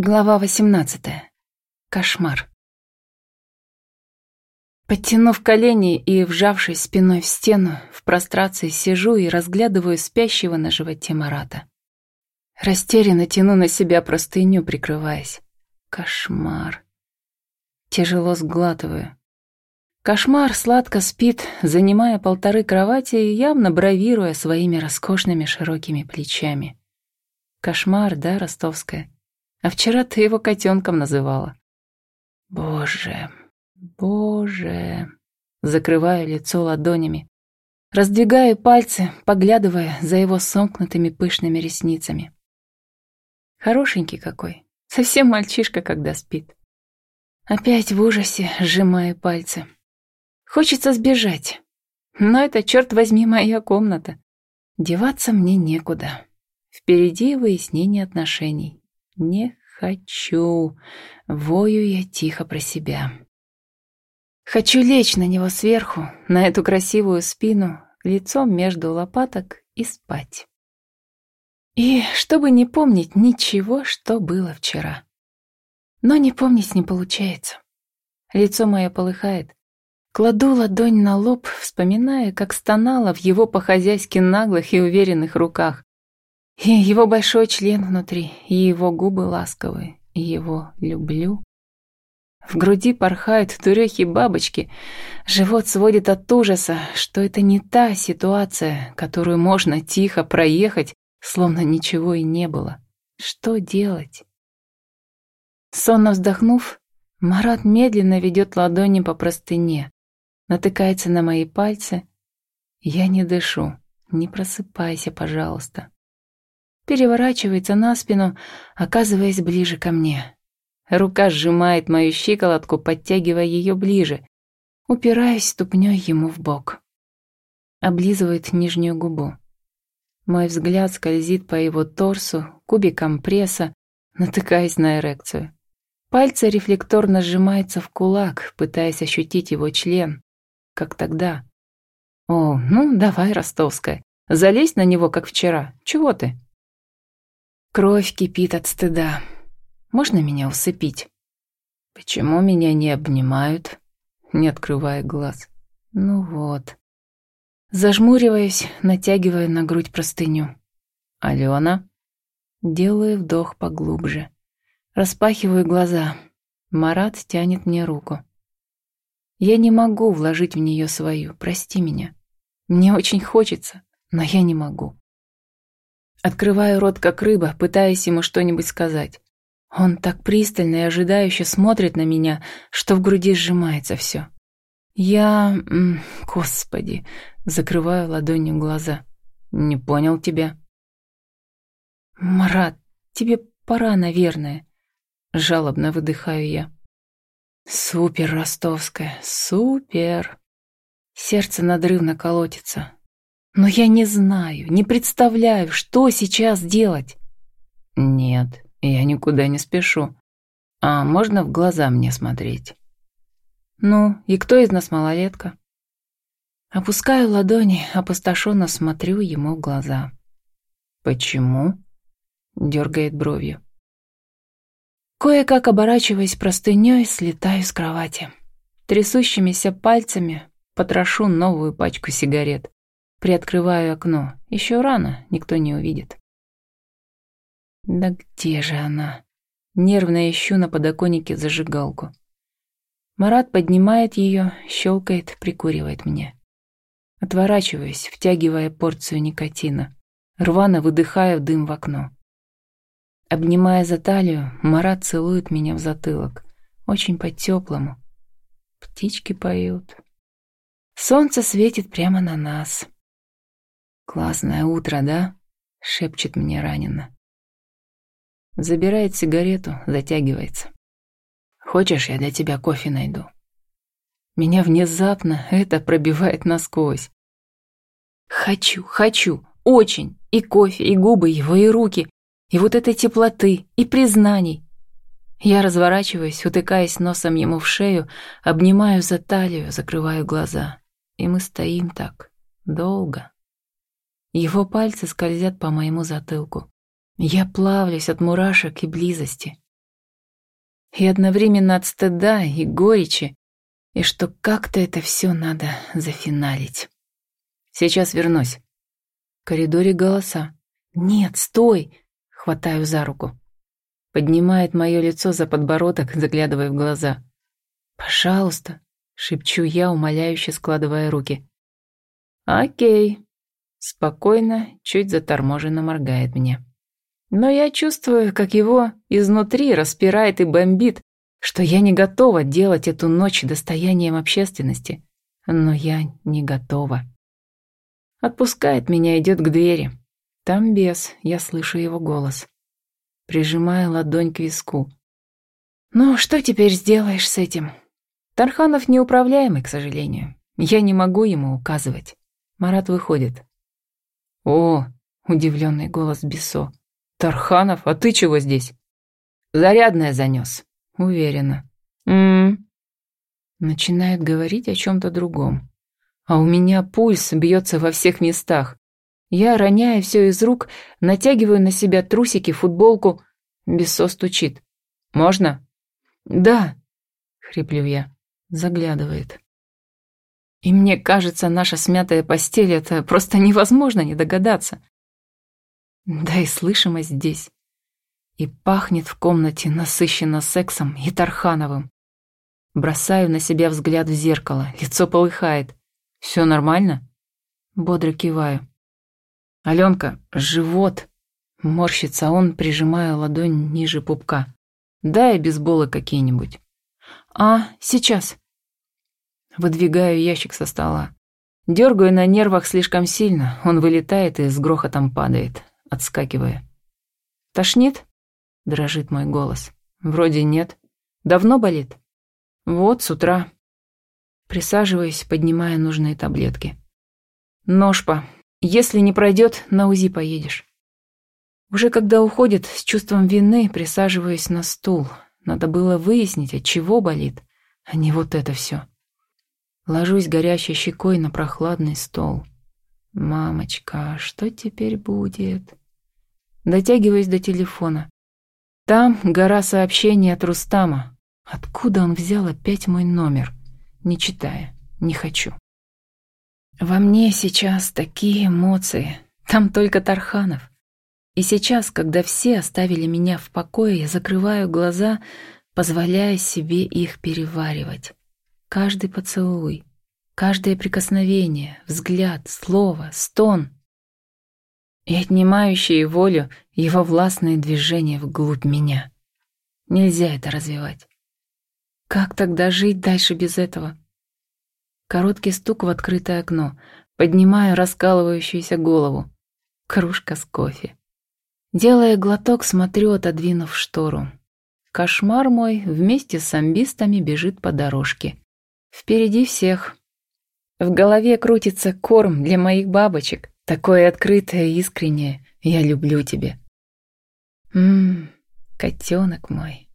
Глава 18. Кошмар. Подтянув колени и вжавшись спиной в стену, в прострации сижу и разглядываю спящего на животе Марата. Растерянно тяну на себя простыню, прикрываясь. Кошмар. Тяжело сглатываю. Кошмар сладко спит, занимая полторы кровати и явно бравируя своими роскошными широкими плечами. Кошмар, да, ростовская? А вчера ты его котенком называла. Боже, боже. Закрываю лицо ладонями. Раздвигаю пальцы, поглядывая за его сомкнутыми пышными ресницами. Хорошенький какой. Совсем мальчишка, когда спит. Опять в ужасе сжимаю пальцы. Хочется сбежать. Но это, черт возьми, моя комната. Деваться мне некуда. Впереди выяснение отношений. Не хочу. Вою я тихо про себя. Хочу лечь на него сверху, на эту красивую спину, лицом между лопаток и спать. И чтобы не помнить ничего, что было вчера. Но не помнить не получается. Лицо мое полыхает. Кладу ладонь на лоб, вспоминая, как стонала в его по-хозяйски наглых и уверенных руках. И его большой член внутри, и его губы ласковые, и его люблю. В груди порхают дурехи бабочки, живот сводит от ужаса, что это не та ситуация, которую можно тихо проехать, словно ничего и не было. Что делать? Сонно вздохнув, Марат медленно ведет ладони по простыне, натыкается на мои пальцы. Я не дышу. Не просыпайся, пожалуйста переворачивается на спину, оказываясь ближе ко мне. Рука сжимает мою щиколотку, подтягивая ее ближе. Упираюсь ступней ему в бок. Облизывает нижнюю губу. Мой взгляд скользит по его торсу, кубикам пресса, натыкаясь на эрекцию. Пальцы рефлекторно сжимаются в кулак, пытаясь ощутить его член, как тогда. «О, ну, давай, ростовская, залезь на него, как вчера. Чего ты?» Кровь кипит от стыда. Можно меня усыпить? Почему меня не обнимают? Не открывая глаз. Ну вот. Зажмуриваюсь, натягивая на грудь простыню. Алена? Делаю вдох поглубже. Распахиваю глаза. Марат тянет мне руку. Я не могу вложить в нее свою, прости меня. Мне очень хочется, но я не могу. Открываю рот, как рыба, пытаясь ему что-нибудь сказать. Он так пристально и ожидающе смотрит на меня, что в груди сжимается все. Я... Господи, закрываю ладонью глаза. Не понял тебя. Марат, тебе пора, наверное. Жалобно выдыхаю я. Супер, ростовская, супер. Сердце надрывно колотится. Но я не знаю, не представляю, что сейчас делать. Нет, я никуда не спешу. А можно в глаза мне смотреть? Ну, и кто из нас малолетка? Опускаю ладони, опустошенно смотрю ему в глаза. Почему? Дергает бровью. Кое-как оборачиваясь простыней, слетаю с кровати. Трясущимися пальцами потрошу новую пачку сигарет. Приоткрываю окно. Еще рано, никто не увидит. Да где же она? Нервно ищу на подоконнике зажигалку. Марат поднимает ее, щелкает, прикуривает мне. Отворачиваюсь, втягивая порцию никотина. Рвано выдыхаю дым в окно. Обнимая за талию, Марат целует меня в затылок. Очень по-теплому. Птички поют. Солнце светит прямо на нас. «Классное утро, да?» — шепчет мне ранено. Забирает сигарету, затягивается. «Хочешь, я для тебя кофе найду?» Меня внезапно это пробивает насквозь. Хочу, хочу, очень. И кофе, и губы его, и руки, и вот этой теплоты, и признаний. Я разворачиваюсь, утыкаясь носом ему в шею, обнимаю за талию, закрываю глаза. И мы стоим так долго. Его пальцы скользят по моему затылку. Я плавлюсь от мурашек и близости. и одновременно от стыда и горечи, и что как-то это все надо зафиналить. Сейчас вернусь. В коридоре голоса. «Нет, стой!» Хватаю за руку. Поднимает мое лицо за подбородок, заглядывая в глаза. «Пожалуйста», — шепчу я, умоляюще складывая руки. «Окей». Спокойно, чуть заторможенно моргает мне. Но я чувствую, как его изнутри распирает и бомбит, что я не готова делать эту ночь достоянием общественности. Но я не готова. Отпускает меня, идет к двери. Там бес, я слышу его голос. Прижимая ладонь к виску. Ну, что теперь сделаешь с этим? Тарханов неуправляемый, к сожалению. Я не могу ему указывать. Марат выходит. О, удивленный голос Бесо. Тарханов, а ты чего здесь? Зарядное занес. Уверена. М, Начинает говорить о чем-то другом. А у меня пульс бьется во всех местах. Я, роняя все из рук, натягиваю на себя трусики, футболку. Бессо стучит. «Можно?» «Да», — хриплю я. Заглядывает. И мне кажется, наша смятая постель — это просто невозможно не догадаться. Да и слышимость здесь. И пахнет в комнате насыщенно сексом и Тархановым. Бросаю на себя взгляд в зеркало, лицо полыхает. Все нормально?» Бодро киваю. «Аленка, живот!» Морщится он, прижимая ладонь ниже пупка. «Дай бейсболы какие-нибудь». «А, сейчас». Выдвигаю ящик со стола. Дергаю на нервах слишком сильно, он вылетает и с грохотом падает, отскакивая. «Тошнит?» — дрожит мой голос. «Вроде нет. Давно болит?» «Вот, с утра». Присаживаюсь, поднимая нужные таблетки. «Ножпа. Если не пройдет, на УЗИ поедешь». Уже когда уходит, с чувством вины присаживаюсь на стул. Надо было выяснить, от чего болит, а не вот это все. Ложусь горящей щекой на прохладный стол. «Мамочка, что теперь будет?» Дотягиваюсь до телефона. Там гора сообщений от Рустама. Откуда он взял опять мой номер? Не читая, не хочу. Во мне сейчас такие эмоции. Там только Тарханов. И сейчас, когда все оставили меня в покое, я закрываю глаза, позволяя себе их переваривать. Каждый поцелуй, каждое прикосновение, взгляд, слово, стон и отнимающие волю его властные движения вглубь меня. Нельзя это развивать. Как тогда жить дальше без этого? Короткий стук в открытое окно. Поднимаю раскалывающуюся голову. Кружка с кофе. Делая глоток, смотрю, отодвинув штору. Кошмар мой вместе с амбистами бежит по дорожке. Впереди всех. В голове крутится корм для моих бабочек. Такое открытое и искреннее. Я люблю тебя. Ммм, котенок мой.